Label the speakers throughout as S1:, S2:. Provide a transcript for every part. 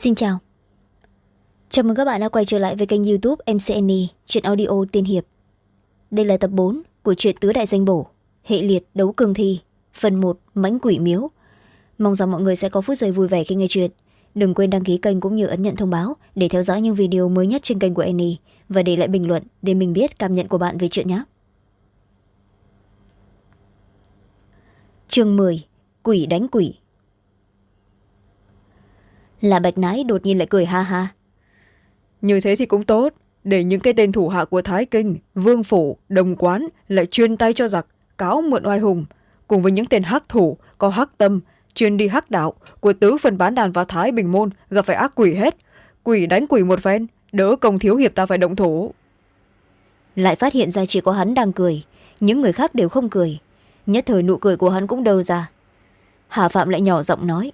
S1: xin chào. Chào mừng các bạn đã quay trở lại với kênh youtube mcne chuyện audio tiên hiệp. Đây là tập bốn của truyện tứ đại danh bổ, hệ liệt đấu cường thi, phần một, mãnh quỷ miếu. Mong rằng mọi người sẽ có phút giây vui vẻ khi nghe chuyện. Đừng quên đăng ký kênh cũng như ấn nhận thông báo để theo dõi những video mới nhất trên kênh của annie và để lại bình luận để mình biết cảm nhận của bạn về chuyện nhé. Chương mười, quỷ đánh quỷ là bạch nái đột nhiên lại cười ha ha.
S2: Như thế thì cũng tốt để những cái tên thủ hạ của thái kinh vương phủ đồng quán lại chuyên tay cho giặc cáo mượn oai hùng. Cùng với những tên hắc thủ có hắc tâm chuyên đi hắc đạo của tứ phần bán đàn và thái bình môn gặp phải ác quỷ hết. Quỷ đánh quỷ một phen đỡ công thiếu hiệp ta phải động thủ.
S1: Lại phát hiện ra chỉ có hắn đang cười những người khác đều không cười. Nhất thời nụ cười của hắn cũng đơ ra. Hà phạm lại nhỏ giọng nói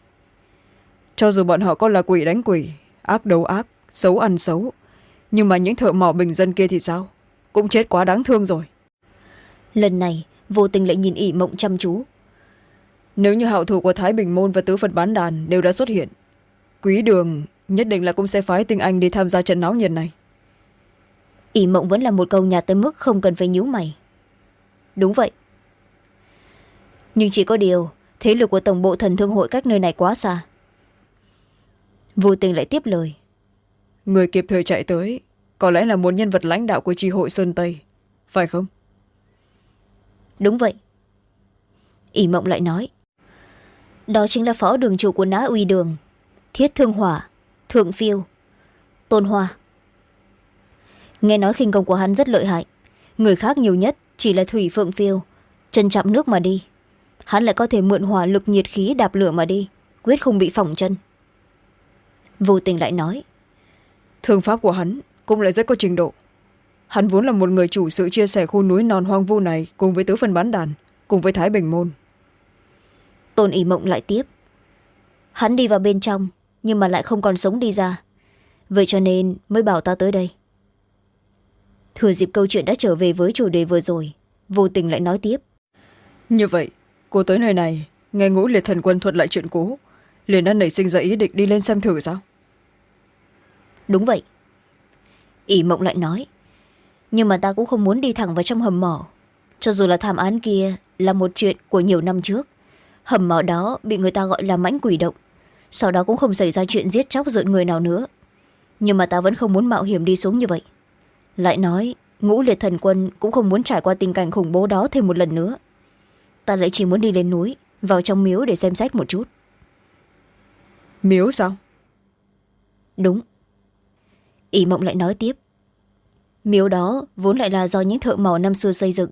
S2: cho dù bọn họ có là quỷ đánh quỷ ác đấu ác xấu ăn xấu nhưng mà những thợ mỏ bình dân kia thì sao? Cũng chết quá đáng thương rồi.
S1: Lần này vô tình lại nhìn ỉ mộng chăm chú.
S2: Nếu như hạo thủ của thái bình môn và tứ phật bán đàn đều đã xuất hiện quý đường nhất định là cũng sẽ phái tinh anh đi tham gia trận náo nhiệt này.
S1: Ỉ mộng vẫn là một câu nhà tới mức không cần phải nhíu mày. Đúng vậy. Nhưng chỉ có điều thế lực của tổng bộ thần thương hội cách nơi này quá xa vô tình lại tiếp lời.
S2: Người kịp thời chạy tới có lẽ là một nhân vật lãnh đạo của tri hội sơn tây phải không?
S1: Đúng vậy. Ỷ mộng lại nói đó chính là phó đường chủ của ná uy đường thiết thương hỏa thượng phiêu tôn hoa. Nghe nói khinh công của hắn rất lợi hại người khác nhiều nhất chỉ là thủy phượng phiêu chân chạm nước mà đi. Hắn lại có thể mượn hỏa lực nhiệt khí đạp lửa mà đi quyết không bị phỏng chân vô tình lại nói
S2: thương pháp của hắn cũng lại rất có trình độ. Hắn vốn là một người chủ sự chia sẻ khu núi non hoang vu này cùng với tứ phần bán đàn cùng với thái bình môn.
S1: Tôn ỉ mộng lại tiếp hắn đi vào bên trong nhưng mà lại không còn sống đi ra. Vậy cho nên mới bảo ta tới đây. Thừa dịp câu chuyện đã trở về với chủ đề vừa rồi vô tình lại nói tiếp
S2: như vậy cô tới nơi này nghe ngũ liệt thần quân thuật lại chuyện cũ liền đã nảy sinh ra ý định đi lên xem thử sao?
S1: Đúng vậy. Ỷ mộng lại nói, nhưng mà ta cũng không muốn đi thẳng vào trong hầm mỏ. Cho dù là thảm án kia là một chuyện của nhiều năm trước, hầm mỏ đó bị người ta gọi là mãnh quỷ động. Sau đó cũng không xảy ra chuyện giết chóc rợn người nào nữa. Nhưng mà ta vẫn không muốn mạo hiểm đi xuống như vậy. Lại nói, ngũ liệt thần quân cũng không muốn trải qua tình cảnh khủng bố đó thêm một lần nữa. Ta lại chỉ muốn đi lên núi, vào trong miếu để xem xét một chút
S2: miếu sao?
S1: Đúng. Ỷ mộng lại nói tiếp. Miếu đó vốn lại là do những thợ mỏ năm xưa xây dựng.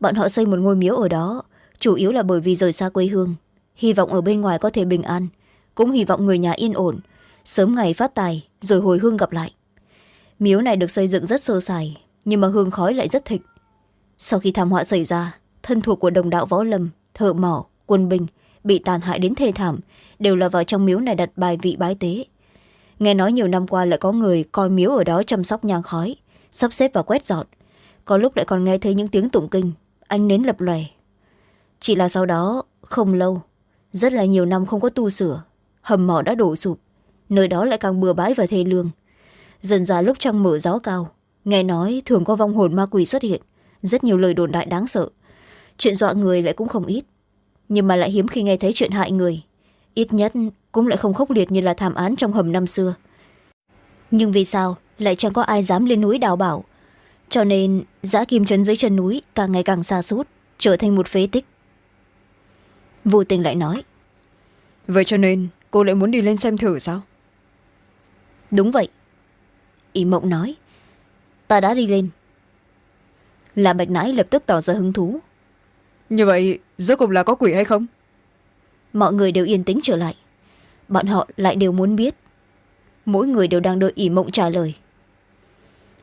S1: Bọn họ xây một ngôi miếu ở đó, chủ yếu là bởi vì rời xa quê hương. Hy vọng ở bên ngoài có thể bình an. Cũng hy vọng người nhà yên ổn, sớm ngày phát tài, rồi hồi hương gặp lại. Miếu này được xây dựng rất sơ sài, nhưng mà hương khói lại rất thịnh. Sau khi thảm họa xảy ra, thân thuộc của đồng đạo võ lâm, thợ mỏ, quân binh bị tàn hại đến thê thảm đều là vào trong miếu này đặt bài vị bái tế. Nghe nói nhiều năm qua lại có người coi miếu ở đó chăm sóc nhang khói, sắp xếp và quét dọn. Có lúc lại còn nghe thấy những tiếng tụng kinh anh nến lập lòe. Chỉ là sau đó, không lâu, rất là nhiều năm không có tu sửa, hầm mỏ đã đổ sụp, nơi đó lại càng bừa bãi và thê lương. Dần ra lúc trăng mở gió cao, nghe nói thường có vong hồn ma quỷ xuất hiện, rất nhiều lời đồn đại đáng sợ. Chuyện dọa người lại cũng không ít, nhưng mà lại hiếm khi nghe thấy chuyện hại người ít nhất cũng lại không khốc liệt như là thảm án trong hầm năm xưa. Nhưng vì sao lại chẳng có ai dám lên núi đào bảo? Cho nên giã kim chấn dưới chân núi càng ngày càng xa suốt trở thành một phế tích. Vô tình lại nói
S2: vậy cho nên cô lại muốn đi lên xem thử sao?
S1: Đúng vậy. Ý mộng nói ta đã đi lên. Là bạch nãi lập tức tỏ ra hứng thú.
S2: Như vậy rốt cục là có quỷ hay không
S1: mọi người đều yên tĩnh trở lại. Bọn họ lại đều muốn biết. Mỗi người đều đang đợi ỷ mộng trả lời.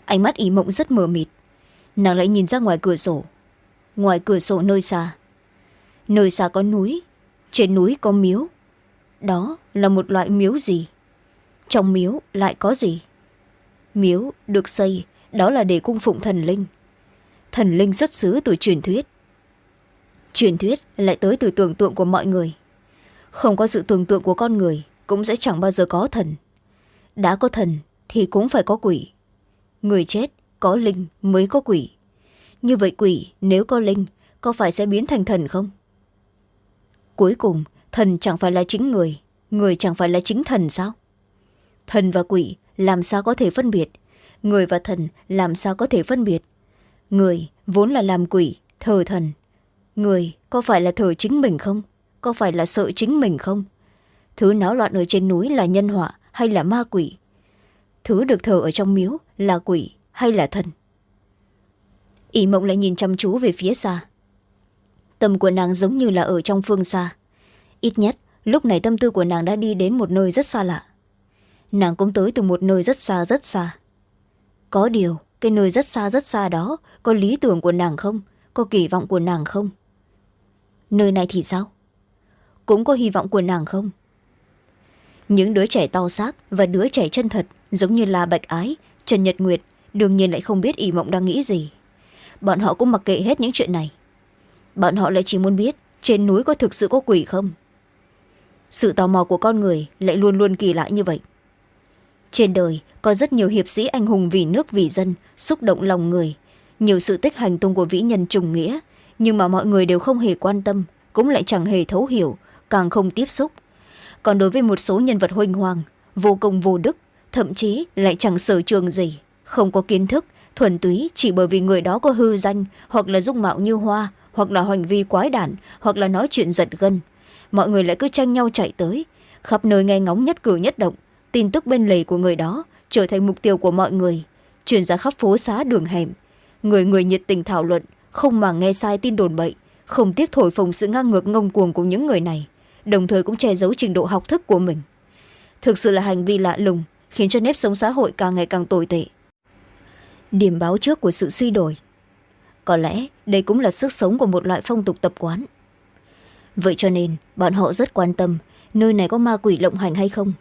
S1: Ánh mắt ỷ mộng rất mờ mịt. Nàng lại nhìn ra ngoài cửa sổ. Ngoài cửa sổ nơi xa. Nơi xa có núi, trên núi có miếu. Đó là một loại miếu gì? Trong miếu lại có gì? Miếu được xây, đó là để cung phụng thần linh. Thần linh xuất xứ từ truyền thuyết. Truyền thuyết lại tới từ tưởng tượng của mọi người không có sự tưởng tượng của con người, cũng sẽ chẳng bao giờ có thần. Đã có thần thì cũng phải có quỷ. Người chết có linh mới có quỷ. Như vậy quỷ nếu có linh, có phải sẽ biến thành thần không? Cuối cùng, thần chẳng phải là chính người người chẳng phải là chính thần sao? Thần và quỷ làm sao có thể phân biệt? Người và thần làm sao có thể phân biệt? Người vốn là làm quỷ, thờ thần. Người có phải là thờ chính mình không? Có phải là sợ chính mình không? Thứ náo loạn ở trên núi là nhân họa hay là ma quỷ? Thứ được thờ ở trong miếu là quỷ hay là thần? Ỷ mộng lại nhìn chăm chú về phía xa. Tâm của nàng giống như là ở trong phương xa. Ít nhất, lúc này tâm tư của nàng đã đi đến một nơi rất xa lạ. Nàng cũng tới từ một nơi rất xa rất xa. Có điều, cái nơi rất xa rất xa đó có lý tưởng của nàng không? Có kỳ vọng của nàng không? Nơi này thì sao? Cũng có hy vọng của nàng không? Những đứa trẻ to xác và đứa trẻ chân thật, giống như là bạch ái, trần nhật nguyệt, đương nhiên lại không biết ỷ mộng đang nghĩ gì. Bọn họ cũng mặc kệ hết những chuyện này. Bọn họ lại chỉ muốn biết trên núi có thực sự có quỷ không? Sự tò mò của con người lại luôn luôn kỳ lạ như vậy. Trên đời có rất nhiều hiệp sĩ anh hùng vì nước vì dân, xúc động lòng người, nhiều sự tích hành tung của vĩ nhân trùng nghĩa, nhưng mà mọi người đều không hề quan tâm, cũng lại chẳng hề thấu hiểu càng không tiếp xúc. Còn đối với một số nhân vật huênh hoàng vô công vô đức, thậm chí lại chẳng sở trường gì, không có kiến thức, thuần túy chỉ bởi vì người đó có hư danh, hoặc là dung mạo như hoa, hoặc là hành vi quái đản, hoặc là nói chuyện giật gân. Mọi người lại cứ tranh nhau chạy tới, khắp nơi nghe ngóng nhất cử nhất động, tin tức bên lề của người đó trở thành mục tiêu của mọi người, truyền ra khắp phố xá đường hẻm. Người người nhiệt tình thảo luận, không mà nghe sai tin đồn bậy, không tiếc thổi phồng sự ngang ngược ngông cuồng của những người này đồng thời cũng che giấu trình độ học thức của mình. Thực sự là hành vi lạ lùng, khiến cho nếp sống xã hội càng ngày càng tồi tệ. Điểm báo trước của sự suy đổi. Có lẽ đây cũng là sức sống của một loại phong tục tập quán. Vậy cho nên, bọn họ rất quan tâm nơi này có ma quỷ lộng hành hay không.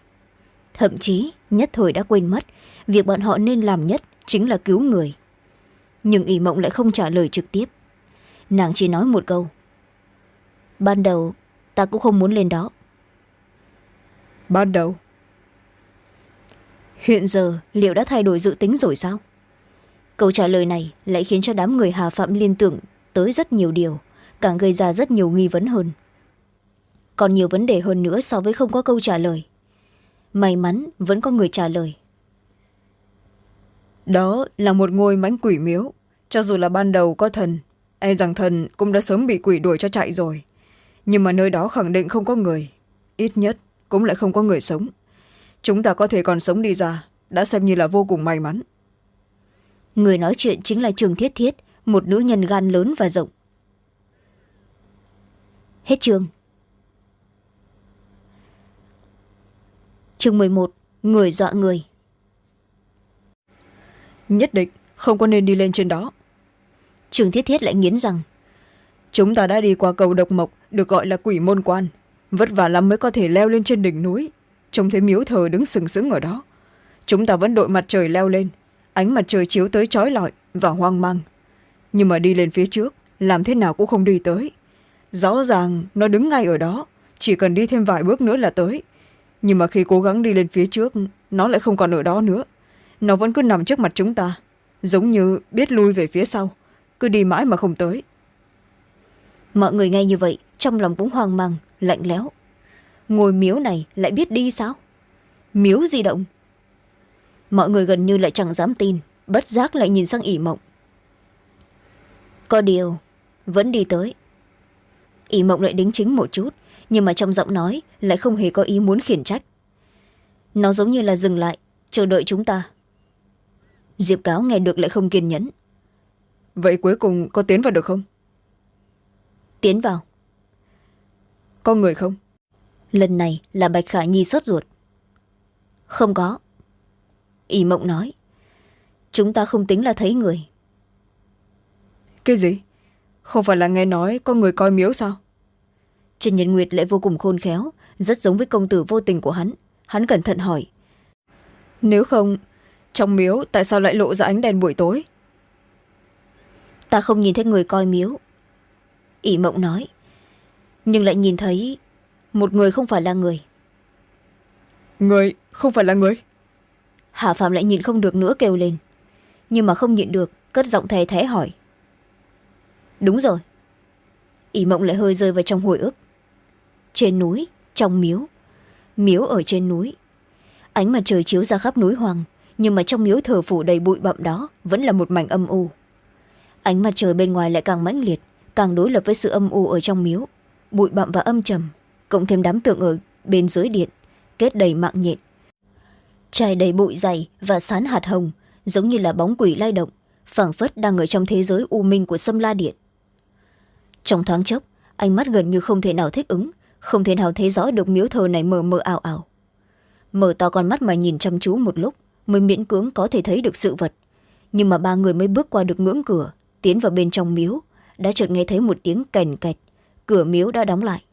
S1: Thậm chí, nhất thời đã quên mất, việc bọn họ nên làm nhất chính là cứu người. Nhưng ỷ mộng lại không trả lời trực tiếp. Nàng chỉ nói một câu. Ban đầu ta cũng không muốn lên đó.
S2: Ban đầu.
S1: Hiện giờ liệu đã thay đổi dự tính rồi sao? Câu trả lời này lại khiến cho đám người hà phạm liên tưởng tới rất nhiều điều càng gây ra rất nhiều nghi vấn hơn. Còn nhiều vấn đề hơn nữa so với không có câu trả lời. May mắn vẫn có người trả lời.
S2: Đó là một ngôi mãnh quỷ miếu. Cho dù là ban đầu có thần e rằng thần cũng đã sớm bị quỷ đuổi cho chạy rồi nhưng mà nơi đó khẳng định không có người. Ít nhất cũng lại không có người sống. Chúng ta có thể còn sống đi ra. Đã xem như là vô cùng may mắn.
S1: Người nói chuyện chính là trường thiết thiết một nữ nhân gan lớn và rộng. Hết chương. Chương mười một người dọa người.
S2: Nhất định không có nên đi lên trên đó.
S1: Trường thiết thiết lại nghiến rằng
S2: chúng ta đã đi qua cầu độc mộc, được gọi là quỷ môn quan. Vất vả lắm mới có thể leo lên trên đỉnh núi. Trông thấy miếu thờ đứng sừng sững ở đó. Chúng ta vẫn đội mặt trời leo lên. Ánh mặt trời chiếu tới trói lọi và hoang mang. Nhưng mà đi lên phía trước, làm thế nào cũng không đi tới. Rõ ràng, nó đứng ngay ở đó. Chỉ cần đi thêm vài bước nữa là tới. Nhưng mà khi cố gắng đi lên phía trước, nó lại không còn ở đó nữa. Nó vẫn cứ nằm trước mặt chúng ta. Giống như biết lui về phía sau. Cứ đi mãi mà không tới
S1: mọi người nghe như vậy, trong lòng cũng hoang mang, lạnh lẽo. Ngôi miếu này lại biết đi sao? Miếu di động. Mọi người gần như lại chẳng dám tin, bất giác lại nhìn sang ỉ mộng. Có điều, vẫn đi tới. Ỉ mộng lại đính chính một chút, nhưng mà trong giọng nói lại không hề có ý muốn khiển trách. Nó giống như là dừng lại, chờ đợi chúng ta. Diệp cáo nghe được lại không kiên nhẫn.
S2: Vậy cuối cùng có tiến vào được không?
S1: Tiến vào.
S2: Có người không?
S1: Lần này là bạch khả nhi sốt ruột. Không có. Ỷ mộng nói. Chúng ta không tính là thấy người.
S2: Cái gì? Không phải là nghe nói có người coi miếu sao?
S1: Trần nhân nguyệt lại vô cùng khôn khéo rất giống với công tử vô tình của hắn. Hắn cẩn thận hỏi.
S2: Nếu không trong miếu tại sao lại lộ ra ánh đèn buổi tối?
S1: Ta không nhìn thấy người coi miếu ỷ mộng nói. Nhưng lại nhìn thấy một người không phải là người.
S2: Người không phải là người?
S1: Hà phạm lại nhịn không được nữa kêu lên. Nhưng mà không nhịn được cất giọng thè thé hỏi. Đúng rồi. Ỷ mộng lại hơi rơi vào trong hồi ức. Trên núi trong miếu. Miếu ở trên núi. Ánh mặt trời chiếu ra khắp núi hoàng nhưng mà trong miếu thờ phủ đầy bụi bặm đó vẫn là một mảnh âm u. Ánh mặt trời bên ngoài lại càng mãnh liệt càng đối lập với sự âm u ở trong miếu. Bụi bặm và âm trầm, cộng thêm đám tượng ở bên dưới điện, kết đầy mạng nhện. Trải đầy bụi dày và sán hạt hồng, giống như là bóng quỷ lay động, phảng phất đang ở trong thế giới u minh của sâm la điện. Trong thoáng chốc, ánh mắt gần như không thể nào thích ứng, không thể nào thấy rõ được miếu thờ này mờ mờ ảo ảo. Mở to con mắt mà nhìn chăm chú một lúc mới miễn cưỡng có thể thấy được sự vật. Nhưng mà ba người mới bước qua được ngưỡng cửa, tiến vào bên trong miếu đã chợt nghe thấy một tiếng kèn kẹt, cửa miếu đã đóng lại.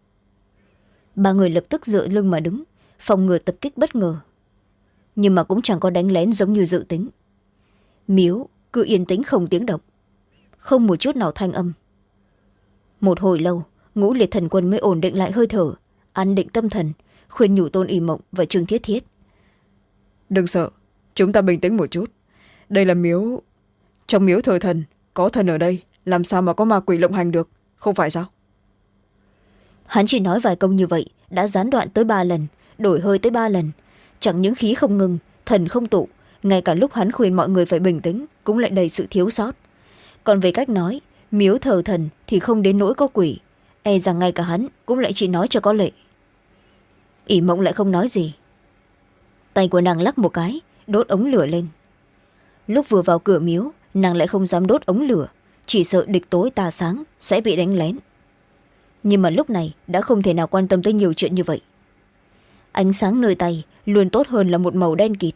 S1: Ba người lập tức dựa lưng mà đứng, phòng ngừa tập kích bất ngờ. Nhưng mà cũng chẳng có đánh lén giống như dự tính. Miếu cứ yên tĩnh không tiếng động, không một chút nào thanh âm. Một hồi lâu, ngũ liệt thần quân mới ổn định lại hơi thở, an định tâm thần, khuyên nhủ tôn y mộng và trương thiết thiết.
S2: Đừng sợ, chúng ta bình tĩnh một chút. Đây là miếu, trong miếu thờ thần, có thần ở đây làm sao mà có ma quỷ lộng hành được? Không phải sao?
S1: Hắn chỉ nói vài câu như vậy, đã gián đoạn tới ba lần, đổi hơi tới ba lần. Chẳng những khí không ngừng, thần không tụ, ngay cả lúc hắn khuyên mọi người phải bình tĩnh, cũng lại đầy sự thiếu sót. Còn về cách nói, miếu thờ thần thì không đến nỗi có quỷ e rằng ngay cả hắn cũng lại chỉ nói cho có lệ. Ỷ mộng lại không nói gì. Tay của nàng lắc một cái, đốt ống lửa lên. Lúc vừa vào cửa miếu, nàng lại không dám đốt ống lửa chỉ sợ địch tối tà sáng sẽ bị đánh lén. Nhưng mà lúc này đã không thể nào quan tâm tới nhiều chuyện như vậy. Ánh sáng nơi tay luôn tốt hơn là một màu đen kịt.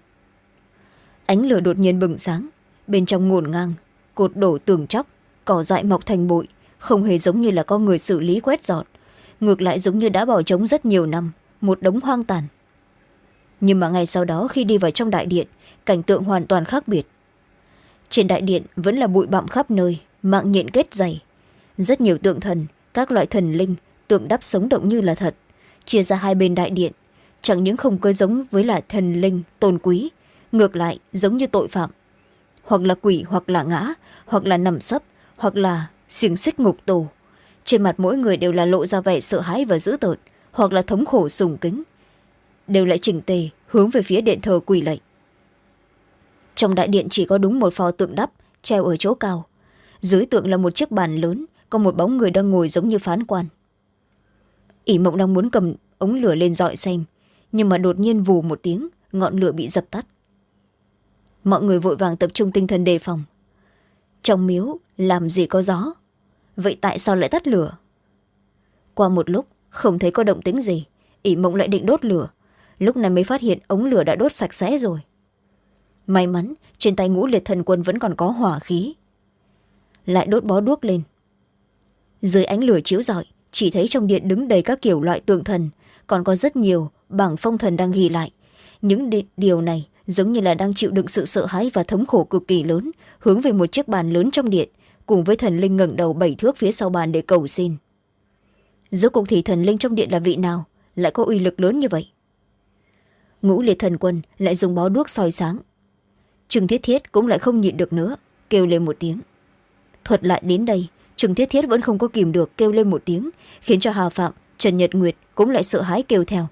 S1: Ánh lửa đột nhiên bừng sáng, bên trong ngổn ngang, cột đổ tường chóc, cỏ dại mọc thành bụi, không hề giống như là con người xử lý quét dọn, ngược lại giống như đã bỏ trống rất nhiều năm, một đống hoang tàn. Nhưng mà ngay sau đó khi đi vào trong đại điện, cảnh tượng hoàn toàn khác biệt. Trên đại điện vẫn là bụi bặm khắp nơi mạng nhện kết dày. Rất nhiều tượng thần, các loại thần linh, tượng đắp sống động như là thật, chia ra hai bên đại điện. Chẳng những không cơ giống với là thần linh, tôn quý, ngược lại giống như tội phạm. Hoặc là quỷ, hoặc là ngã, hoặc là nằm sấp, hoặc là xiềng xích ngục tù. Trên mặt mỗi người đều là lộ ra vẻ sợ hãi và dữ tợn, hoặc là thống khổ sùng kính. Đều lại chỉnh tề, hướng về phía điện thờ quỳ lạy. Trong đại điện chỉ có đúng một pho tượng đắp, treo ở chỗ cao dưới tượng là một chiếc bàn lớn, có một bóng người đang ngồi giống như phán quan. Ỷ mộng đang muốn cầm ống lửa lên dọi xem, nhưng mà đột nhiên vù một tiếng, ngọn lửa bị dập tắt. Mọi người vội vàng tập trung tinh thần đề phòng. Trong miếu, làm gì có gió? Vậy tại sao lại tắt lửa? Qua một lúc, không thấy có động tính gì, ỷ mộng lại định đốt lửa. Lúc này mới phát hiện ống lửa đã đốt sạch sẽ rồi. May mắn, trên tay ngũ liệt thần quân vẫn còn có hỏa khí lại đốt bó đuốc lên. Dưới ánh lửa chiếu rọi, chỉ thấy trong điện đứng đầy các kiểu loại tượng thần, còn có rất nhiều bảng phong thần đang ghi lại. Những điều này giống như là đang chịu đựng sự sợ hãi và thống khổ cực kỳ lớn, hướng về một chiếc bàn lớn trong điện, cùng với thần linh ngẩng đầu bảy thước phía sau bàn để cầu xin. Rốt cuộc thì thần linh trong điện là vị nào, lại có uy lực lớn như vậy? Ngũ liệt thần quân lại dùng bó đuốc soi sáng. Trừng thiết thiết cũng lại không nhịn được nữa, kêu lên một tiếng thuật lại đến đây. Trừng thiết thiết vẫn không có kìm được kêu lên một tiếng khiến cho hà phạm trần nhật nguyệt cũng lại sợ hãi kêu theo.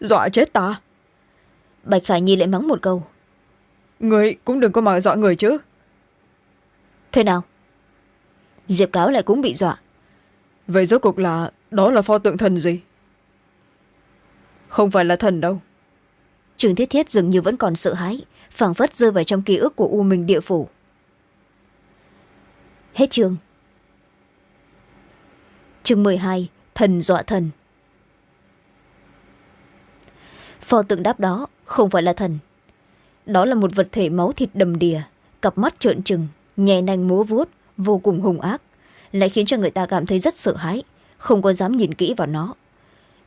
S2: Dọa chết ta.
S1: Bạch khải nhi lại mắng một câu.
S2: Người cũng đừng có mà dọa người chứ.
S1: Thế nào? Diệp cáo lại cũng bị dọa.
S2: Vậy rốt cuộc là đó là pho tượng thần gì? Không phải là thần đâu.
S1: Trường thiết thiết dường như vẫn còn sợ hãi phảng phất rơi vào trong ký ức của u minh địa phủ hết chương. Chương mười hai, thần dọa thần. Pho tượng đáp đó không phải là thần. Đó là một vật thể máu thịt đầm đìa, cặp mắt trợn trừng, nhè nanh múa vuốt, vô cùng hung ác, lại khiến cho người ta cảm thấy rất sợ hãi, không có dám nhìn kỹ vào nó.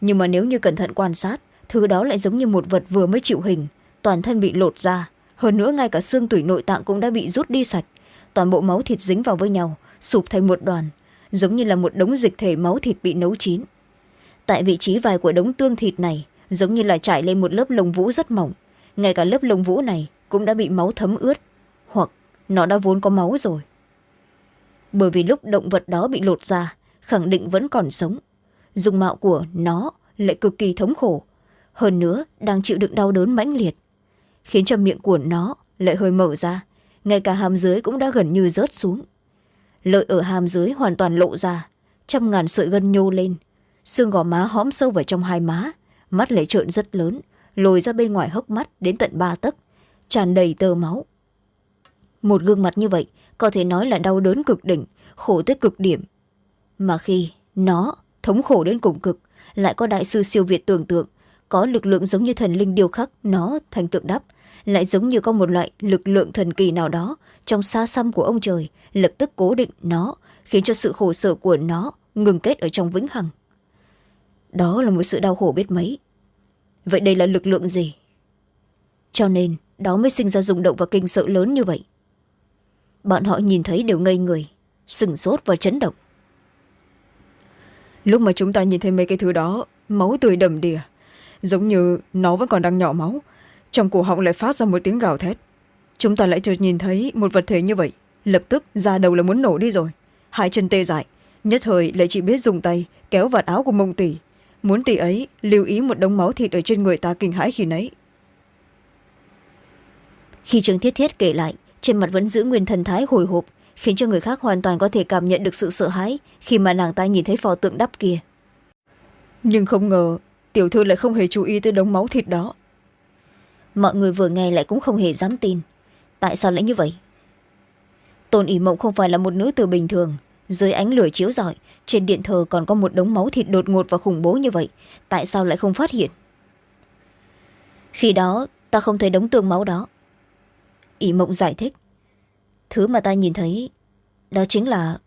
S1: Nhưng mà nếu như cẩn thận quan sát, thứ đó lại giống như một vật vừa mới chịu hình, toàn thân bị lột ra, hơn nữa ngay cả xương tủy nội tạng cũng đã bị rút đi sạch toàn bộ máu thịt dính vào với nhau, sụp thành một đoàn, giống như là một đống dịch thể máu thịt bị nấu chín. Tại vị trí vài của đống tương thịt này, giống như là trải lên một lớp lông vũ rất mỏng, ngay cả lớp lông vũ này cũng đã bị máu thấm ướt, hoặc nó đã vốn có máu rồi. Bởi vì lúc động vật đó bị lột ra, khẳng định vẫn còn sống, dung mạo của nó lại cực kỳ thống khổ, hơn nữa đang chịu đựng đau đớn mãnh liệt, khiến cho miệng của nó lại hơi mở ra ngay cả hàm dưới cũng đã gần như rớt xuống. Lợi ở hàm dưới hoàn toàn lộ ra. Trăm ngàn sợi gân nhô lên. Xương gò má hõm sâu vào trong hai má. Mắt lại trợn rất lớn. Lồi ra bên ngoài hốc mắt đến tận ba tấc. Tràn đầy tơ máu. Một gương mặt như vậy có thể nói là đau đớn cực đỉnh, khổ tới cực điểm. Mà khi nó thống khổ đến cùng cực, lại có đại sư siêu việt tưởng tượng, có lực lượng giống như thần linh điêu khắc, nó thành tượng đắp lại giống như có một loại lực lượng thần kỳ nào đó trong xa xăm của ông trời, lập tức cố định nó, khiến cho sự khổ sở của nó ngừng kết ở trong vĩnh hằng. Đó là một sự đau khổ biết mấy. Vậy đây là lực lượng gì? Cho nên, đó mới sinh ra rung động và kinh sợ lớn như vậy. Bọn họ nhìn thấy đều ngây người, sừng sốt và chấn động.
S2: Lúc mà chúng ta nhìn thấy mấy cái thứ đó, máu tươi đầm đìa, giống như nó vẫn còn đang nhỏ máu trong cổ họng lại phát ra một tiếng gào thét. Chúng ta lại chợt nhìn thấy một vật thể như vậy. Lập tức ra đầu là muốn nổ đi rồi. Hai chân tê dại. Nhất thời lại chỉ biết dùng tay kéo vạt áo của mông tỷ muốn tỷ ấy lưu ý một đống máu thịt ở trên người ta kinh hãi khi nấy
S1: khi trương thiết thiết kể lại trên mặt vẫn giữ nguyên thần thái hồi hộp khiến cho người khác hoàn toàn có thể cảm nhận được sự sợ hãi khi mà nàng ta nhìn thấy pho tượng đắp kia.
S2: Nhưng không ngờ tiểu thư lại không hề chú ý tới đống máu thịt đó
S1: mọi người vừa nghe lại cũng không hề dám tin. Tại sao lại như vậy? Tôn ỉ mộng không phải là một nữ tử bình thường. Dưới ánh lửa chiếu rọi, trên điện thờ còn có một đống máu thịt đột ngột và khủng bố như vậy. Tại sao lại không phát hiện? Khi đó, ta không thấy đống tương máu đó. Ỉ mộng giải thích. Thứ mà ta nhìn thấy, đó chính là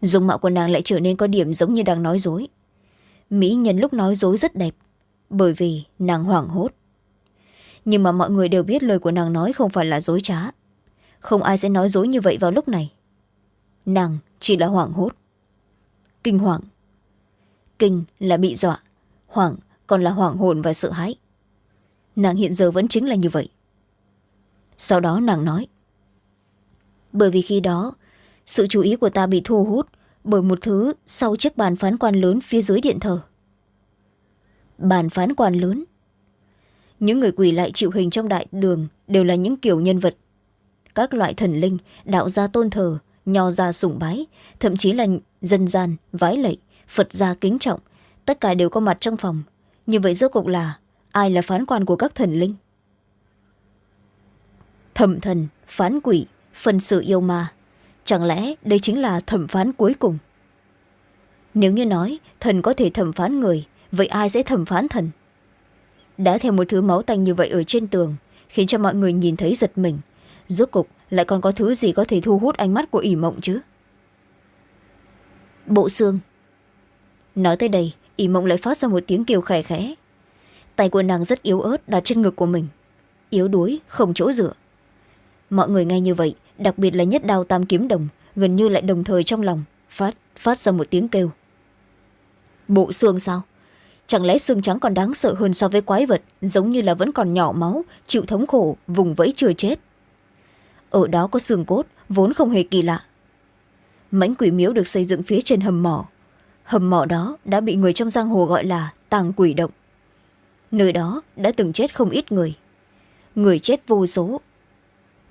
S1: dung mạo của nàng lại trở nên có điểm giống như đang nói dối. Mỹ nhân lúc nói dối rất đẹp, bởi vì nàng hoảng hốt nhưng mà mọi người đều biết lời của nàng nói không phải là dối trá. Không ai sẽ nói dối như vậy vào lúc này. Nàng chỉ là hoảng hốt. Kinh hoàng kinh là bị dọa. Hoảng còn là hoảng hồn và sợ hãi. Nàng hiện giờ vẫn chính là như vậy. Sau đó nàng nói, bởi vì khi đó, sự chú ý của ta bị thu hút bởi một thứ sau chiếc bàn phán quan lớn phía dưới điện thờ. Bàn phán quan lớn? Những người quỳ lại chịu hình trong đại đường đều là những kiểu nhân vật. Các loại thần linh, đạo gia tôn thờ, nho gia sủng bái, thậm chí là dân gian, vái lạy, phật gia kính trọng, tất cả đều có mặt trong phòng. Như vậy rốt cuộc là ai là phán quan của các thần linh? Thẩm thần, phán quỷ, phân sự yêu ma. Chẳng lẽ đây chính là thẩm phán cuối cùng? Nếu như nói thần có thể thẩm phán người, vậy ai sẽ thẩm phán thần? Đã theo một thứ máu tanh như vậy ở trên tường, khiến cho mọi người nhìn thấy giật mình. Rốt cục, lại còn có thứ gì có thể thu hút ánh mắt của ỷ mộng chứ? Bộ xương. Nói tới đây, ỷ mộng lại phát ra một tiếng kêu khè khẽ. Tay của nàng rất yếu ớt đặt trên ngực của mình. Yếu đuối, không chỗ dựa. Mọi người nghe như vậy, đặc biệt là nhất đao tam kiếm đồng, gần như lại đồng thời trong lòng, phát phát ra một tiếng kêu. Bộ xương sao? Chẳng lẽ xương trắng còn đáng sợ hơn so với quái vật, giống như là vẫn còn nhỏ máu, chịu thống khổ, vùng vẫy chưa chết? Ở đó có xương cốt, vốn không hề kỳ lạ. Mãnh quỷ miếu được xây dựng phía trên hầm mỏ. Hầm mỏ đó đã bị người trong giang hồ gọi là tàng quỷ động. Nơi đó đã từng chết không ít người. Người chết vô số.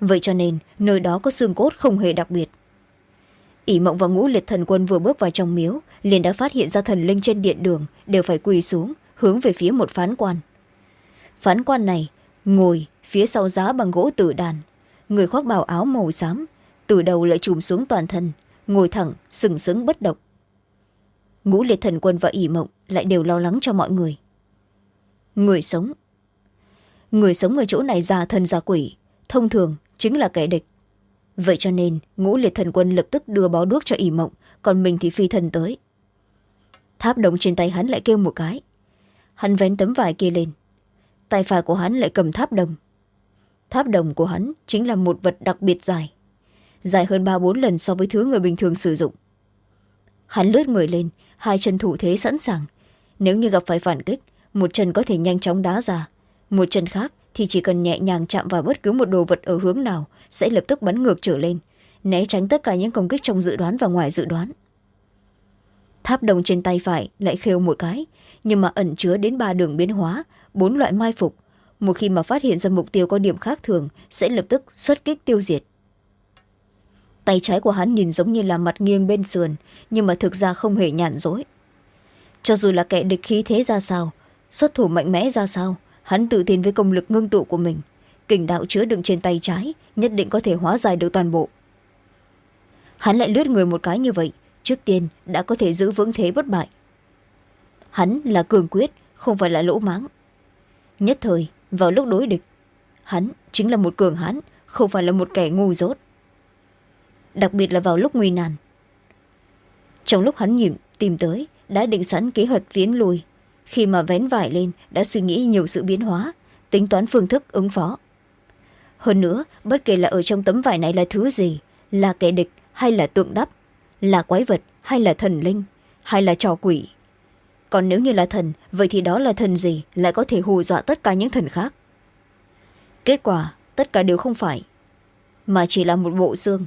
S1: Vậy cho nên, nơi đó có xương cốt không hề đặc biệt ỷ mộng và ngũ liệt thần quân vừa bước vào trong miếu, liền đã phát hiện ra thần linh trên điện đường đều phải quỳ xuống, hướng về phía một phán quan. Phán quan này ngồi phía sau giá bằng gỗ tử đàn, người khoác bào áo màu xám, từ đầu lại chùm xuống toàn thân, ngồi thẳng, sừng sững bất động. Ngũ liệt thần quân và ỷ mộng lại đều lo lắng cho mọi người. Người sống. Người sống ở chỗ này già thân già quỷ, thông thường chính là kẻ địch vậy cho nên, ngũ liệt thần quân lập tức đưa bó đuốc cho ỷ mộng, còn mình thì phi thần tới. Tháp đồng trên tay hắn lại kêu một cái. Hắn vén tấm vải kia lên. Tay phải của hắn lại cầm tháp đồng. Tháp đồng của hắn chính là một vật đặc biệt dài dài hơn ba bốn lần so với thứ người bình thường sử dụng. Hắn lướt người lên, hai chân thủ thế sẵn sàng. Nếu như gặp phải phản kích, một chân có thể nhanh chóng đá ra, một chân khác thì chỉ cần nhẹ nhàng chạm vào bất cứ một đồ vật ở hướng nào, sẽ lập tức bắn ngược trở lên, né tránh tất cả những công kích trong dự đoán và ngoài dự đoán. Tháp đồng trên tay phải lại khêu một cái, nhưng mà ẩn chứa đến ba đường biến hóa, bốn loại mai phục. Một khi mà phát hiện ra mục tiêu có điểm khác thường, sẽ lập tức xuất kích tiêu diệt. Tay trái của hắn nhìn giống như là mặt nghiêng bên sườn, nhưng mà thực ra không hề nhàn dối cho dù là kẻ địch khí thế ra sao, xuất thủ mạnh mẽ ra sao hắn tự tin với công lực ngưng tụ của mình. Kình đạo chứa đựng trên tay trái, nhất định có thể hóa giải được toàn bộ. Hắn lại lướt người một cái như vậy, trước tiên đã có thể giữ vững thế bất bại. Hắn là cường quyết, không phải là lỗ máng nhất thời, vào lúc đối địch, hắn chính là một cường hãn, không phải là một kẻ ngu dốt. Đặc biệt là vào lúc nguy nan. Trong lúc hắn nhịm tìm tới, đã định sẵn kế hoạch tiến lùi khi mà vén vải lên, đã suy nghĩ nhiều sự biến hóa, tính toán phương thức ứng phó. Hơn nữa, bất kể là ở trong tấm vải này là thứ gì, là kẻ địch hay là tượng đắp, là quái vật hay là thần linh, hay là trò quỷ. Còn nếu như là thần, vậy thì đó là thần gì lại có thể hù dọa tất cả những thần khác? Kết quả, tất cả đều không phải, mà chỉ là một bộ xương.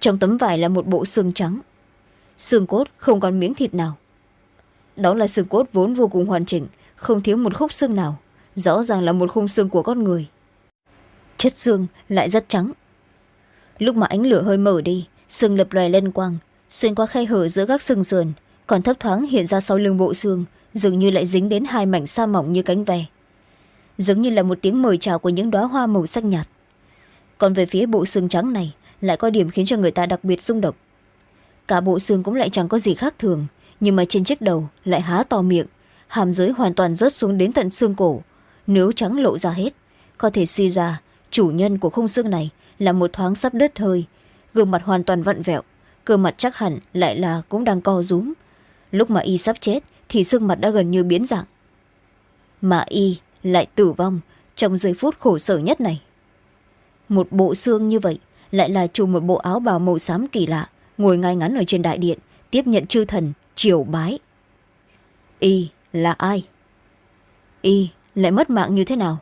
S1: Trong tấm vải là một bộ xương trắng. Xương cốt không còn miếng thịt nào đó là xương cốt vốn vô cùng hoàn chỉnh, không thiếu một khúc xương nào, rõ ràng là một khung xương của con người. Chất xương lại rất trắng. Lúc mà ánh lửa hơi mở đi, xương lập loè lên quang, xuyên qua khe hở giữa các xương sườn, còn thấp thoáng hiện ra sau lưng bộ xương, dường như lại dính đến hai mảnh sa mỏng như cánh ve. Giống như là một tiếng mời chào của những đoá hoa màu xanh nhạt. Còn về phía bộ xương trắng này, lại có điểm khiến cho người ta đặc biệt rung động. Cả bộ xương cũng lại chẳng có gì khác thường nhưng mà trên chiếc đầu lại há to miệng, hàm dưới hoàn toàn rớt xuống đến tận xương cổ. Nếu trắng lộ ra hết, có thể suy ra chủ nhân của khung xương này là một thoáng sắp đứt hơi. Gương mặt hoàn toàn vặn vẹo, cơ mặt chắc hẳn lại là cũng đang co rúm. Lúc mà y sắp chết thì xương mặt đã gần như biến dạng. Mà y lại tử vong trong giây phút khổ sở nhất này. Một bộ xương như vậy lại là chủ một bộ áo bào màu xám kỳ lạ ngồi ngay ngắn ở trên đại điện tiếp nhận chư thần, triều bái. Y là ai? Y lại mất mạng như thế nào?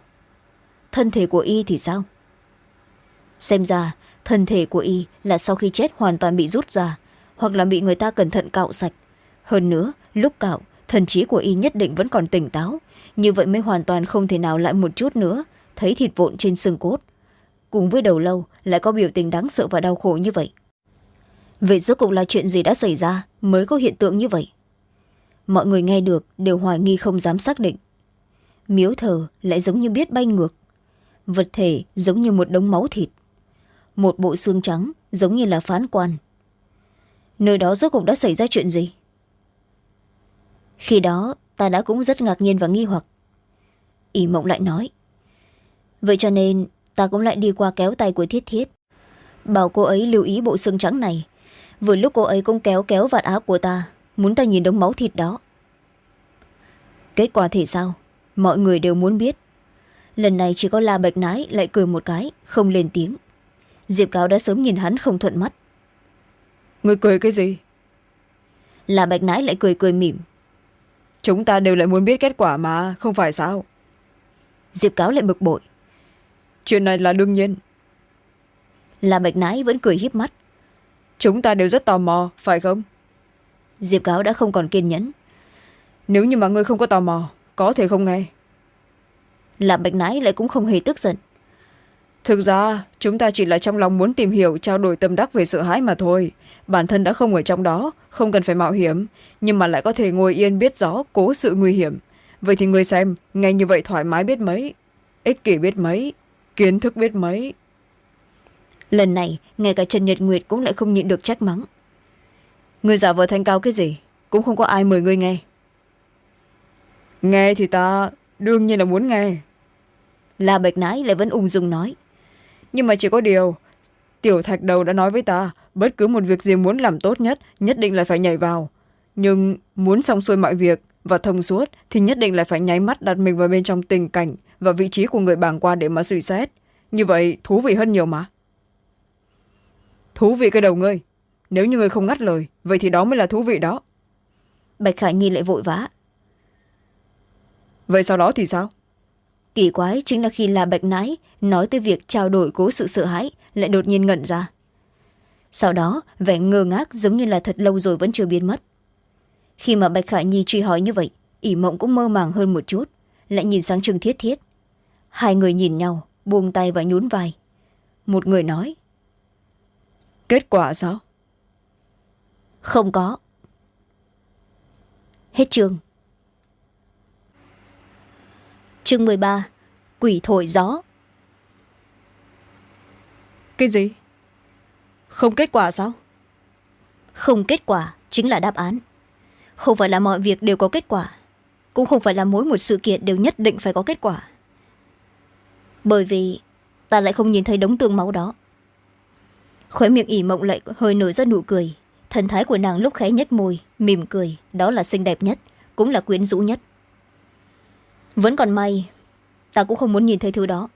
S1: Thân thể của y thì sao? Xem ra, thân thể của y là sau khi chết hoàn toàn bị rút ra, hoặc là bị người ta cẩn thận cạo sạch. Hơn nữa, lúc cạo, thần trí của y nhất định vẫn còn tỉnh táo. Như vậy mới hoàn toàn không thể nào lại một chút nữa, thấy thịt vụn trên xương cốt. Cùng với đầu lâu, lại có biểu tình đáng sợ và đau khổ như vậy vậy rốt cuộc là chuyện gì đã xảy ra mới có hiện tượng như vậy? Mọi người nghe được đều hoài nghi không dám xác định. Miếu thờ lại giống như biết bay ngược. Vật thể giống như một đống máu thịt. Một bộ xương trắng giống như là phán quan. Nơi đó rốt cuộc đã xảy ra chuyện gì? Khi đó, ta đã cũng rất ngạc nhiên và nghi hoặc. Ỷ mộng lại nói, vậy cho nên ta cũng lại đi qua kéo tay của thiết thiết. Bảo cô ấy lưu ý bộ xương trắng này vừa lúc cô ấy cũng kéo kéo vạt áo của ta muốn ta nhìn đống máu thịt đó. Kết quả thì sao? Mọi người đều muốn biết. Lần này chỉ có la bạch nái lại cười một cái không lên tiếng. Diệp cáo đã sớm nhìn hắn không thuận mắt.
S2: Người cười cái gì?
S1: La bạch nái lại cười cười mỉm.
S2: Chúng ta đều lại muốn biết kết quả mà không phải sao?
S1: Diệp cáo lại bực bội.
S2: Chuyện này là đương nhiên.
S1: La bạch nái vẫn cười híp mắt
S2: chúng ta đều rất tò mò phải không?
S1: Diệp cáo đã không còn kiên nhẫn.
S2: Nếu như mà ngươi không có tò mò có thể không nghe.
S1: Là bạch nái lại cũng không hề tức giận.
S2: Thực ra chúng ta chỉ là trong lòng muốn tìm hiểu trao đổi tâm đắc về sợ hãi mà thôi. Bản thân đã không ở trong đó không cần phải mạo hiểm nhưng mà lại có thể ngồi yên biết rõ cố sự nguy hiểm. Vậy thì người xem nghe như vậy thoải mái biết mấy ích kỷ biết mấy kiến thức biết mấy
S1: lần này ngay cả trần nhật nguyệt cũng lại không nhịn được trách mắng.
S2: Người giả vờ thanh cao cái gì? Cũng không có ai mời ngươi nghe. Nghe thì ta đương nhiên là muốn nghe.
S1: La bạch nái lại vẫn ung dung nói.
S2: Nhưng mà chỉ có điều tiểu thạch đầu đã nói với ta bất cứ một việc gì muốn làm tốt nhất nhất định là phải nhảy vào. Nhưng muốn xong xuôi mọi việc và thông suốt thì nhất định là phải nháy mắt đặt mình vào bên trong tình cảnh và vị trí của người bảng qua để mà suy xét. Như vậy thú vị hơn nhiều mà thú vị cái đầu ngươi. Nếu như ngươi không ngắt lời vậy thì đó mới là thú vị đó.
S1: Bạch khả nhi lại vội vã.
S2: Vậy sau đó thì sao?
S1: Kỳ quái chính là khi là bạch nãi nói tới việc trao đổi cố sự sợ hãi lại đột nhiên ngẩn ra. Sau đó vẻ ngơ ngác giống như là thật lâu rồi vẫn chưa biến mất. Khi mà bạch khả nhi truy hỏi như vậy ỷ mộng cũng mơ màng hơn một chút lại nhìn sang trương thiết thiết. Hai người nhìn nhau buông tay và nhún vai. Một người nói
S2: kết quả sao?
S1: Không có. Hết chương. Chương mười ba quỷ thổi gió.
S2: Cái gì? Không kết quả sao?
S1: Không kết quả chính là đáp án. Không phải là mọi việc đều có kết quả cũng không phải là mỗi một sự kiện đều nhất định phải có kết quả. Bởi vì ta lại không nhìn thấy đống tương máu đó khóe miệng ỉ mộng lại hơi nổi ra nụ cười. Thần thái của nàng lúc khẽ nhếch môi mỉm cười đó là xinh đẹp nhất cũng là quyến rũ nhất. Vẫn còn may ta cũng không muốn nhìn thấy thứ đó.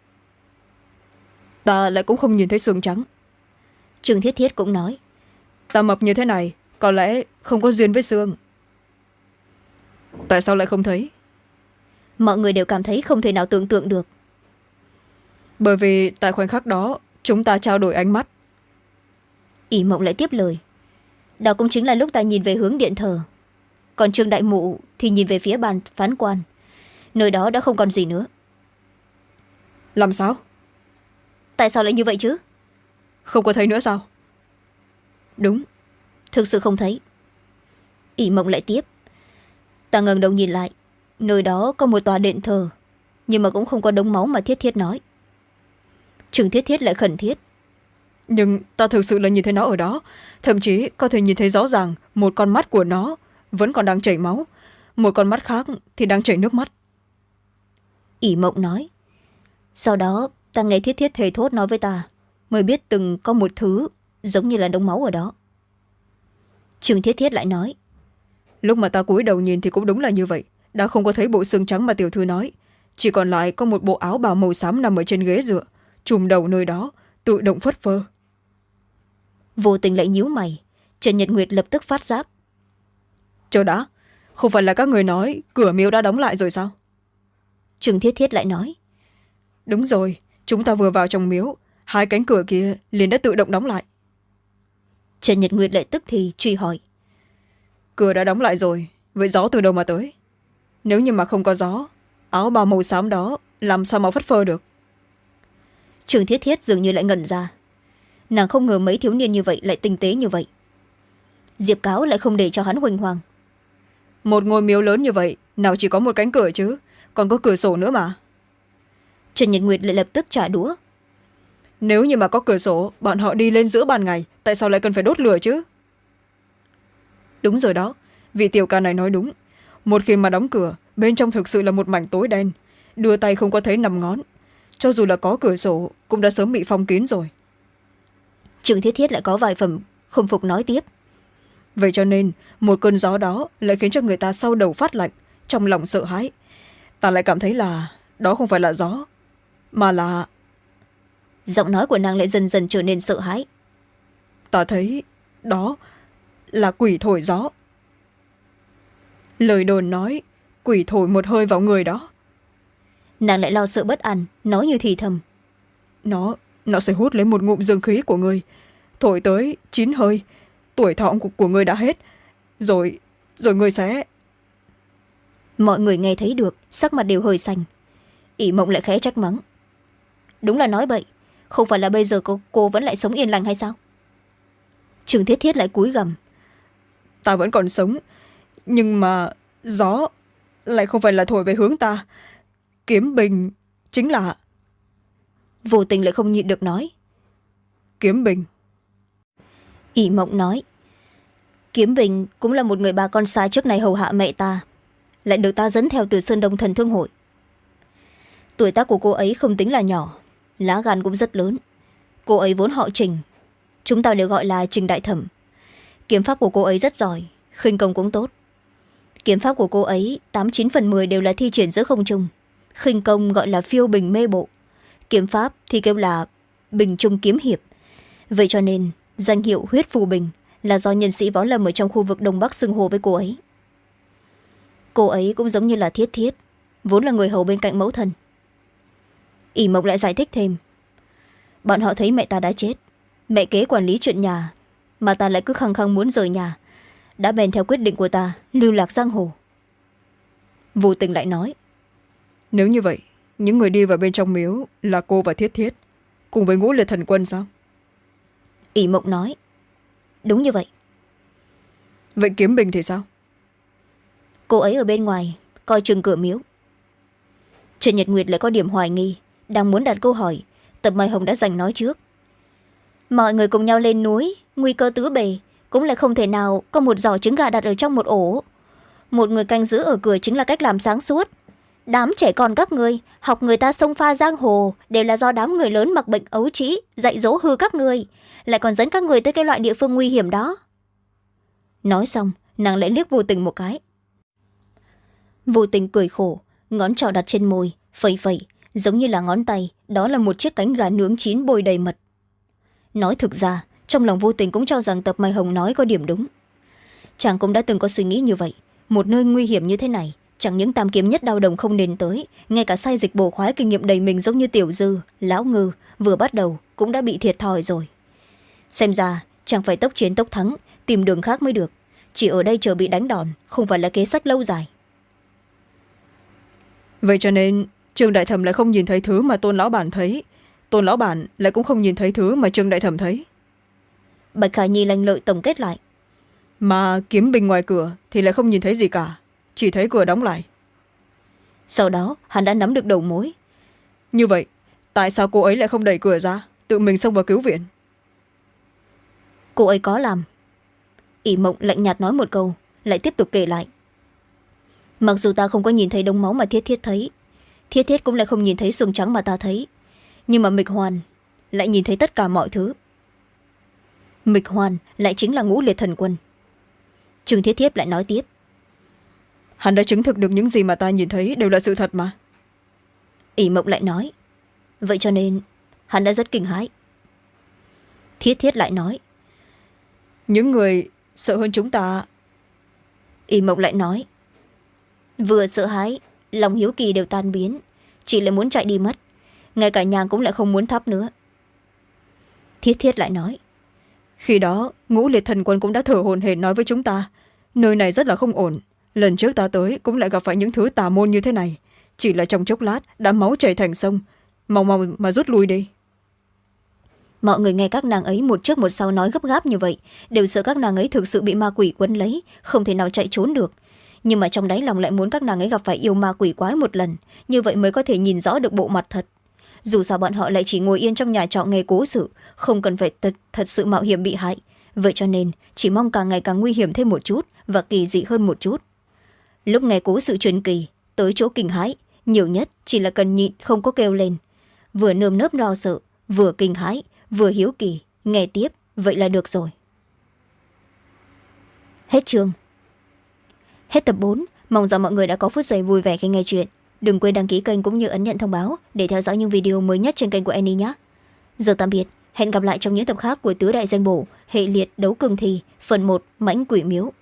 S2: Ta lại cũng không nhìn thấy xương trắng.
S1: Trương thiết thiết cũng nói.
S2: Ta mập như thế này có lẽ không có duyên với xương. Tại sao lại không thấy?
S1: Mọi người đều cảm thấy không thể nào tưởng tượng được.
S2: Bởi vì tại khoảnh khắc đó chúng ta trao đổi ánh mắt
S1: ỷ mộng lại tiếp lời. Đó cũng chính là lúc ta nhìn về hướng điện thờ. Còn trương đại mụ thì nhìn về phía bàn phán quan. Nơi đó đã không còn gì nữa.
S2: Làm sao?
S1: Tại sao lại như vậy chứ?
S2: Không có thấy nữa sao?
S1: Đúng thực sự không thấy. Ỷ mộng lại tiếp. Ta ngẩng đầu nhìn lại. Nơi đó có một tòa điện thờ nhưng mà cũng không có đống máu mà thiết thiết nói. Trường thiết thiết lại khẩn thiết
S2: nhưng ta thực sự là nhìn thấy nó ở đó. Thậm chí có thể nhìn thấy rõ ràng một con mắt của nó vẫn còn đang chảy máu. Một con mắt khác thì đang chảy nước mắt.
S1: Ỷ mộng nói. Sau đó ta nghe thiết thiết thầy thốt nói với ta mới biết từng có một thứ giống như là đống máu ở đó. Trường thiết thiết lại nói.
S2: Lúc mà ta cúi đầu nhìn thì cũng đúng là như vậy. Đã không có thấy bộ xương trắng mà tiểu thư nói. Chỉ còn lại có một bộ áo bào màu xám nằm ở trên ghế dựa trùm đầu nơi đó tự động phất phơ
S1: vô tình lại nhíu mày. Trần nhật nguyệt lập tức phát giác.
S2: Chờ đã không phải là các người nói cửa miếu đã đóng lại rồi sao?
S1: Trương thiết thiết lại nói.
S2: Đúng rồi chúng ta vừa vào trong miếu hai cánh cửa kia liền đã tự động đóng lại.
S1: Trần nhật nguyệt lại tức thì truy hỏi.
S2: Cửa đã đóng lại rồi vậy gió từ đâu mà tới? Nếu như mà không có gió áo bào màu xám đó làm sao mà phất phơ được?
S1: Trường thiết thiết dường như lại ngẩn ra nàng không ngờ mấy thiếu niên như vậy lại tinh tế như vậy. Diệp cáo lại không để cho hắn huỳnh hoàng.
S2: Một ngôi miếu lớn như vậy nào chỉ có một cánh cửa chứ? Còn có cửa sổ nữa mà.
S1: Trần nhật nguyệt lại lập tức trả đũa.
S2: Nếu như mà có cửa sổ bọn họ đi lên giữa ban ngày tại sao lại cần phải đốt lửa chứ? Đúng rồi đó vị tiểu ca này nói đúng. Một khi mà đóng cửa bên trong thực sự là một mảnh tối đen. Đưa tay không có thấy nằm ngón. Cho dù là có cửa sổ cũng đã sớm bị phong kín rồi
S1: trương thiết thiết lại có vài phẩm không phục nói tiếp.
S2: Vậy cho nên một cơn gió đó lại khiến cho người ta sau đầu phát lạnh trong lòng sợ hãi. Ta lại cảm thấy là đó không phải là gió mà là
S1: giọng nói của nàng lại dần dần trở nên sợ hãi.
S2: Ta thấy đó là quỷ thổi gió. Lời đồn nói quỷ thổi một hơi vào người đó.
S1: Nàng lại lo sợ bất an nói như thì thầm.
S2: Nó nó sẽ hút lấy một ngụm dương khí của người. Thổi tới chín hơi. Tuổi thọ của, của người đã hết. Rồi rồi người sẽ
S1: mọi người nghe thấy được sắc mặt đều hơi xanh. Ỷ mộng lại khẽ trách mắng. Đúng là nói bậy. Không phải là bây giờ cô, cô vẫn lại sống yên lành hay sao? Trường thiết thiết lại cúi gầm
S2: ta vẫn còn sống nhưng mà gió lại không phải là thổi về hướng ta. Kiếm bình chính là
S1: vô tình lại không nhịn được nói.
S2: Kiếm bình.
S1: Ỷ mộng nói. Kiếm bình cũng là một người bà con xa trước này hầu hạ mẹ ta. Lại được ta dẫn theo từ sơn đông thần thương hội. Tuổi tác của cô ấy không tính là nhỏ lá gan cũng rất lớn. Cô ấy vốn họ trình. Chúng ta đều gọi là trình đại thẩm. Kiếm pháp của cô ấy rất giỏi khinh công cũng tốt. Kiếm pháp của cô ấy tám chín phần m đều là thi triển giữa không trung. Khinh công gọi là phiêu bình mê bộ kiếm pháp thì kêu là bình trung kiếm hiệp. Vậy cho nên, danh hiệu huyết phù bình là do nhân sĩ võ lâm ở trong khu vực đông bắc xưng hồ với cô ấy. Cô ấy cũng giống như là thiết thiết, vốn là người hầu bên cạnh mẫu thân. Ỷ mộc lại giải thích thêm. Bọn họ thấy mẹ ta đã chết. Mẹ kế quản lý chuyện nhà, mà ta lại cứ khăng khăng muốn rời nhà, đã bèn theo quyết định của ta lưu lạc giang hồ. Vô tình lại nói.
S2: Nếu như vậy những người đi vào bên trong miếu là cô và thiết thiết cùng với ngũ liệt thần quân sao?
S1: Ỷ mộng nói đúng như vậy.
S2: Vậy kiếm bình thì sao?
S1: Cô ấy ở bên ngoài coi chừng cửa miếu. Trần nhật nguyệt lại có điểm hoài nghi đang muốn đặt câu hỏi tập mai hồng đã giành nói trước. Mọi người cùng nhau lên núi nguy cơ tứ bề cũng lại không thể nào có một giỏ trứng gà đặt ở trong một ổ. Một người canh giữ ở cửa chính là cách làm sáng suốt đám trẻ con các ngươi, học người ta sông pha giang hồ, đều là do đám người lớn mặc bệnh ấu trĩ, dạy dỗ hư các ngươi, lại còn dẫn các người tới cái loại địa phương nguy hiểm đó. Nói xong, nàng lại liếc vô tình một cái. Vô tình cười khổ, ngón trỏ đặt trên môi, phẩy phẩy, giống như là ngón tay, đó là một chiếc cánh gà nướng chín bôi đầy mật. Nói thực ra, trong lòng vô tình cũng cho rằng tập mai hồng nói có điểm đúng. Chàng cũng đã từng có suy nghĩ như vậy, một nơi nguy hiểm như thế này chẳng những tam kiếm nhất đau đồng không nên tới ngay cả sai dịch bổ khoái kinh nghiệm đầy mình giống như tiểu dư lão ngư vừa bắt đầu cũng đã bị thiệt thòi rồi. Xem ra chàng phải tốc chiến tốc thắng tìm đường khác mới được. Chỉ ở đây chờ bị đánh đòn không phải là kế sách lâu dài.
S2: Vậy cho nên trương đại thẩm lại không nhìn thấy thứ mà tôn lão bản thấy. Tôn lão bản lại cũng không nhìn thấy thứ mà trương đại thẩm thấy.
S1: Bạch khả nhi lanh lợi tổng kết lại.
S2: Mà kiếm bình ngoài cửa thì lại không nhìn thấy gì cả chỉ thấy cửa đóng lại.
S1: Sau đó hắn đã nắm được đầu mối.
S2: Như vậy tại sao cô ấy lại không đẩy cửa ra tự mình xông vào cứu viện?
S1: Cô ấy có làm. ỷ mộng lạnh nhạt nói một câu lại tiếp tục kể lại. Mặc dù ta không có nhìn thấy đống máu mà thiết thiết thấy thiết thiết cũng lại không nhìn thấy xuồng trắng mà ta thấy. Nhưng mà mịch hoàn lại nhìn thấy tất cả mọi thứ. Mịch hoàn lại chính là ngũ liệt thần quân. Trương thiết thiếp lại nói tiếp
S2: hắn đã chứng thực được những gì mà ta nhìn thấy đều là sự thật mà.
S1: Ỷ mộng lại nói. Vậy cho nên hắn đã rất kinh hãi. Thiết thiết lại nói.
S2: Những người sợ hơn chúng ta.
S1: Ỷ mộng lại nói. Vừa sợ hãi lòng hiếu kỳ đều tan biến. Chị lại muốn chạy đi mất. Ngay cả nhang cũng lại không muốn thắp nữa. Thiết thiết lại nói.
S2: Khi đó ngũ liệt thần quân cũng đã thở hồn hển nói với chúng ta. Nơi này rất là không ổn lần trước ta tới cũng lại gặp phải những thứ tà môn như thế này. Chỉ là trong chốc lát đã máu chảy thành sông. Mau mau mà rút lui đi.
S1: Mọi người nghe các nàng ấy một trước một sau nói gấp gáp như vậy đều sợ các nàng ấy thực sự bị ma quỷ quấn lấy không thể nào chạy trốn được. Nhưng mà trong đáy lòng lại muốn các nàng ấy gặp phải yêu ma quỷ quái một lần như vậy mới có thể nhìn rõ được bộ mặt thật. Dù sao bọn họ lại chỉ ngồi yên trong nhà trọ nghe cố sự không cần phải thật, thật sự mạo hiểm bị hại. Vậy cho nên chỉ mong càng ngày càng nguy hiểm thêm một chút và kỳ dị hơn một chút lúc nghe cố sự truyền kỳ, tới chỗ kinh hãi, nhiều nhất chỉ là cần nhịn không có kêu lên. Vừa nơm nớp lo sợ, vừa kinh hãi, vừa hiếu kỳ, nghe tiếp, vậy là được rồi. Hết chương. Hết tập bốn, mong rằng mọi người đã có phút giây vui vẻ khi nghe chuyện. Đừng quên đăng ký kênh cũng như ấn nhận thông báo để theo dõi những video mới nhất trên kênh của annie nhé. Giờ tạm biệt, hẹn gặp lại trong những tập khác của tứ đại danh bổ, hệ liệt đấu cường thi, phần một, mãnh quỷ miếu.